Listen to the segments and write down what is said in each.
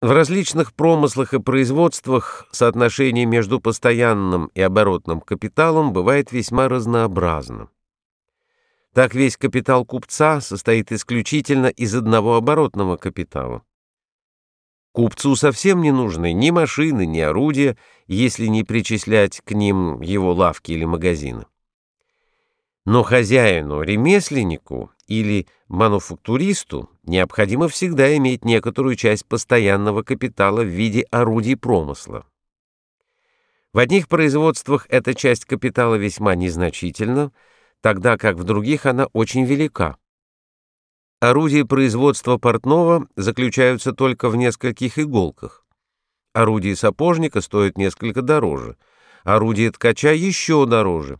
В различных промыслах и производствах соотношение между постоянным и оборотным капиталом бывает весьма разнообразным. Так весь капитал купца состоит исключительно из одного оборотного капитала. Купцу совсем не нужны ни машины, ни орудия, если не причислять к ним его лавки или магазины. Но хозяину, ремесленнику или мануфактуристу необходимо всегда иметь некоторую часть постоянного капитала в виде орудий промысла. В одних производствах эта часть капитала весьма незначительна, тогда как в других она очень велика. Орудия производства портного заключаются только в нескольких иголках. Орудие сапожника стоит несколько дороже, орудие ткача еще дороже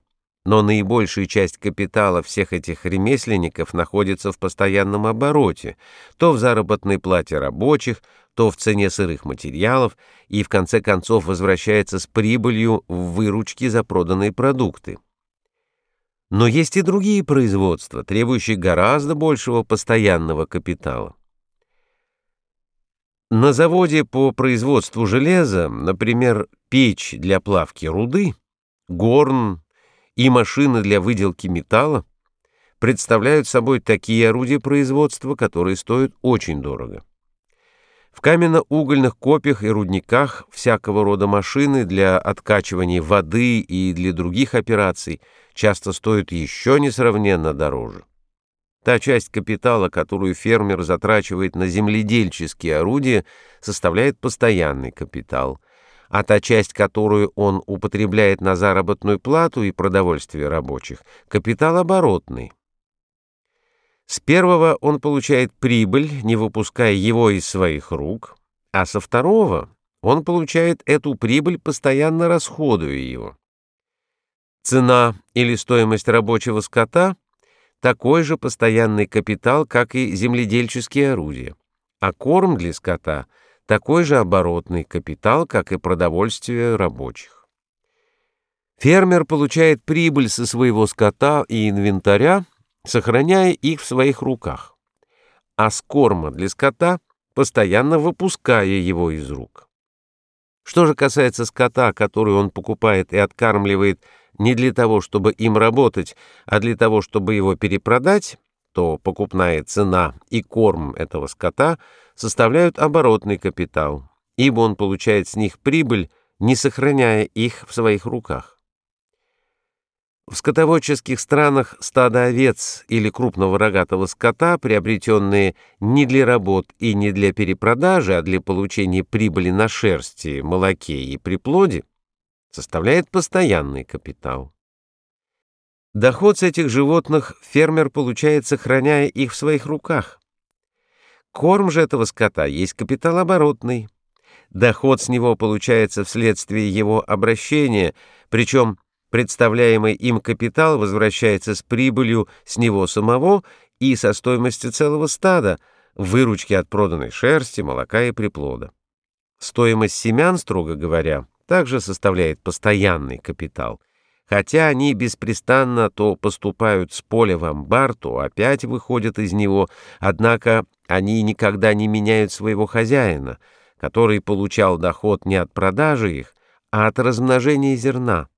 но наибольшая часть капитала всех этих ремесленников находится в постоянном обороте, то в заработной плате рабочих, то в цене сырых материалов и в конце концов возвращается с прибылью в выручки за проданные продукты. Но есть и другие производства, требующие гораздо большего постоянного капитала. На заводе по производству железа, например, печь для плавки руды, горн, и машины для выделки металла представляют собой такие орудия производства, которые стоят очень дорого. В каменно-угольных копьях и рудниках всякого рода машины для откачивания воды и для других операций часто стоят еще несравненно дороже. Та часть капитала, которую фермер затрачивает на земледельческие орудия, составляет постоянный капитал – а та часть, которую он употребляет на заработную плату и продовольствие рабочих, капитал оборотный. С первого он получает прибыль, не выпуская его из своих рук, а со второго он получает эту прибыль, постоянно расходуя его. Цена или стоимость рабочего скота – такой же постоянный капитал, как и земледельческие орудия, а корм для скота – такой же оборотный капитал, как и продовольствие рабочих. Фермер получает прибыль со своего скота и инвентаря, сохраняя их в своих руках, а с корма для скота постоянно выпуская его из рук. Что же касается скота, который он покупает и откармливает не для того, чтобы им работать, а для того, чтобы его перепродать, то покупная цена и корм этого скота составляют оборотный капитал, ибо он получает с них прибыль, не сохраняя их в своих руках. В скотоводческих странах стадо овец или крупного рогатого скота, приобретенные не для работ и не для перепродажи, а для получения прибыли на шерсти, молоке и приплоде, составляет постоянный капитал. Доход с этих животных фермер получает, сохраняя их в своих руках. Корм же этого скота есть капитал оборотный. Доход с него получается вследствие его обращения, причем представляемый им капитал возвращается с прибылью с него самого и со стоимостью целого стада, выручки от проданной шерсти, молока и приплода. Стоимость семян, строго говоря, также составляет постоянный капитал – Хотя они беспрестанно то поступают с поля в амбар, то опять выходят из него, однако они никогда не меняют своего хозяина, который получал доход не от продажи их, а от размножения зерна.